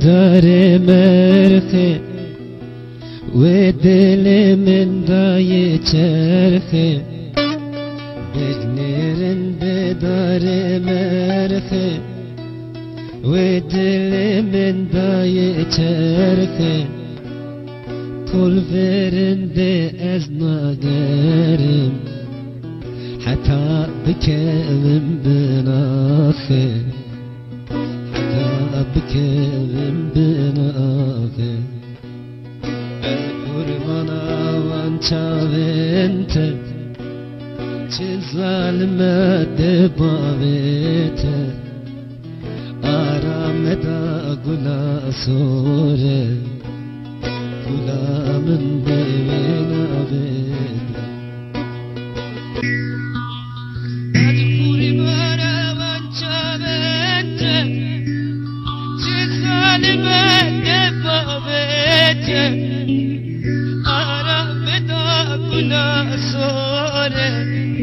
çerxi Ve dilimin dayı çerxi Beklerin bedarı merxi Ve dilimin dayı çerxi Kul verin de ez nagerim Hatta bikevim binakhi Hatta bikevim binakhi El kurmana van çavente Çiz zalime de bavete Arameda gula sore. Gulamın Thank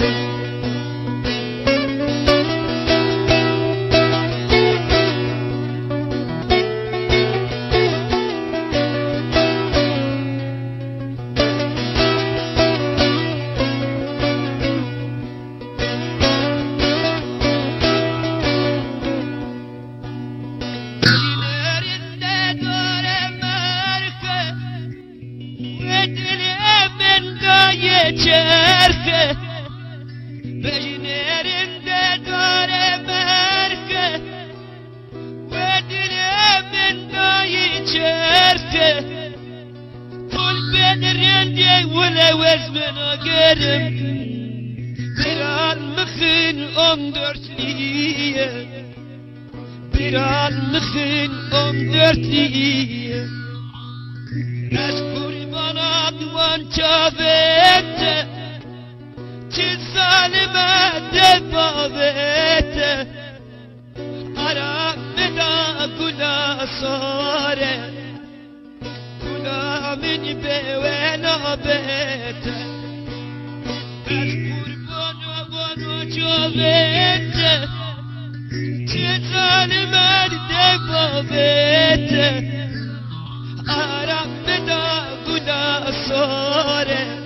you. Geçerse Bejnerinde dare merke Ve dileminde geçerse Kul ben rende vele vezmena gerim Bir anlıkın on dörtliye بابته چه ظالمه ده بابته حرام دا گناه ساره. گناه منی به وینا بته از قربان و بانو جابته چه ظالمه ده بابته حرام دا گناه ساره.